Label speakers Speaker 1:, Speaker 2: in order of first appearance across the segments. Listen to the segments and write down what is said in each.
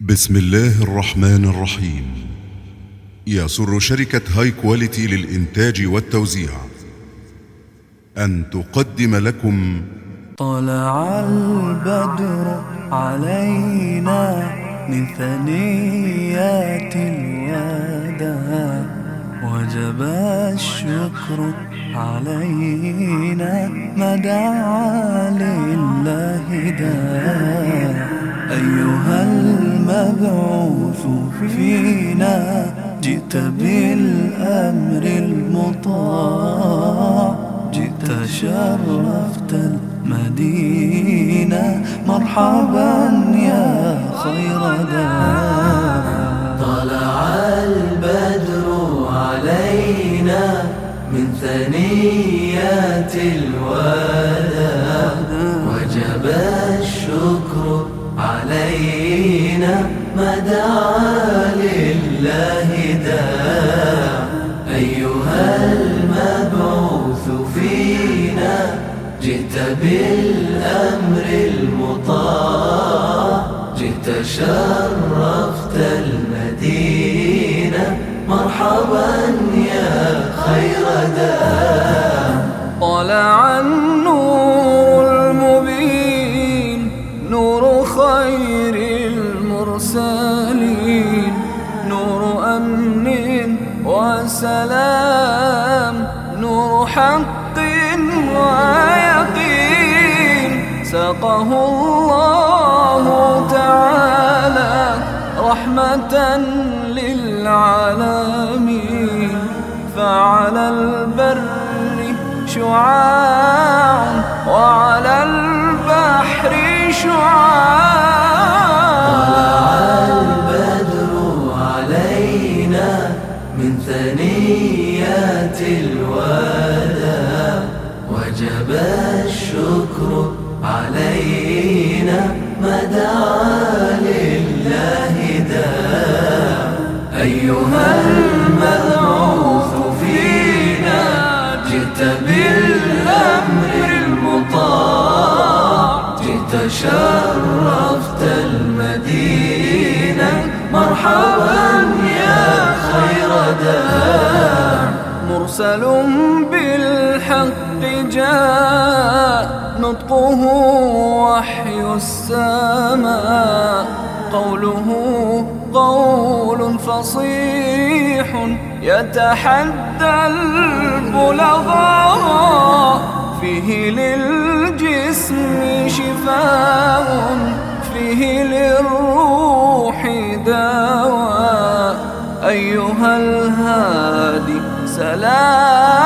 Speaker 1: بسم الله الرحمن الرحيم. يسر شركة هاي كواليتي للإنتاج والتوزيع. أن تقدم لكم
Speaker 2: طلع البدر علينا من ثنيات الوداع وجب الشكر علينا ما دعا لله داع أيها المبعوث فينا جئت بالأمر المطاع. جئت شرفت المدينة. مرحبا يا خير داع.
Speaker 3: طلع البدر علينا من ثنيات الوداع. وجب الشكر علينا. ما دعا لله داع أيها المبعوث فينا جئت بالأمر المطاع. جئت شرفت المدينة. مرحبا يا خير داع
Speaker 2: طلع سقه الله تعالى رحمة للعالمين. فعلى البر شعاع وعلى البحر شعاع.
Speaker 3: طلع البدر علينا من ثنيات الوداع وجب الشكر علينا ما دعا لله داع أيها المبعوث فينا جئت بالأمر المطاع. جئت شرفت المدينة. مرحبا يا خير داع
Speaker 2: مرسل بالحق جاء نطقه وحي السماء قوله قول فصيح يتحدى البلغاء فيه للجسم شفاء فيه للروح دواء. أيها الهادي سلاما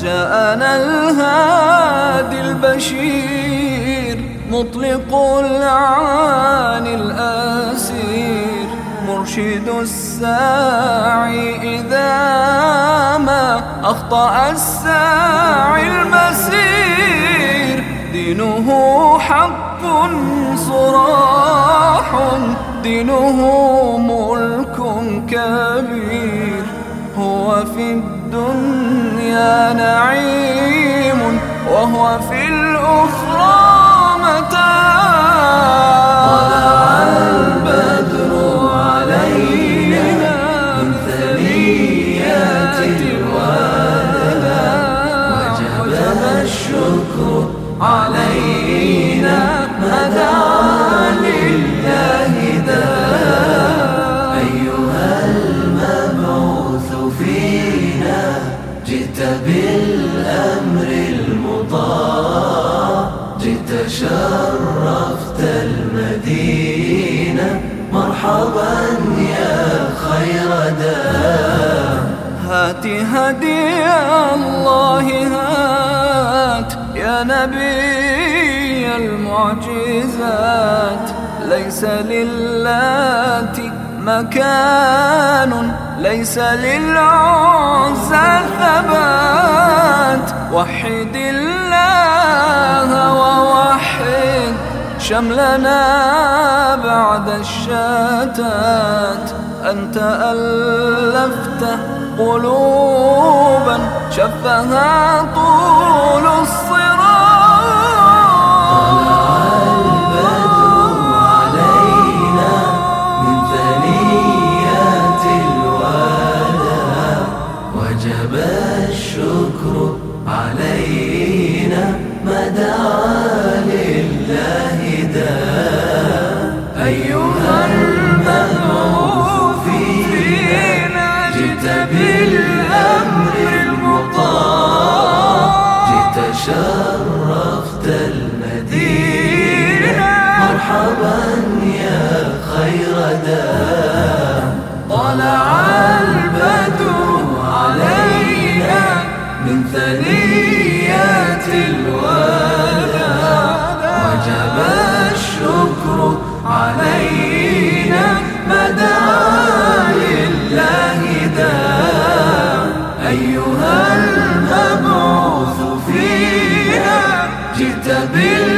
Speaker 2: جاءنا الهادي البشير مطلق العاني الأسير. مرشد الساعي إذا ما أخطأ الساعي المسير. دينه حق صراح دينه ملك كبير. هو في الدنيا نعيم وهو في الأخرى
Speaker 3: مرحبا يا خير داع
Speaker 2: هات هدي الله هات يا نبي المعجزات. ليس للات مكان ليس للعزى ثبات وحد الله ووحد شملنا بعد الشتات. أنت ألفت قلوبا شفها طول الصراط.
Speaker 3: طلع البدر علينا من ثنيات الوداع وجب الشكر علينا دعا لله داع أيها المبعوث فينا جئت بالأمر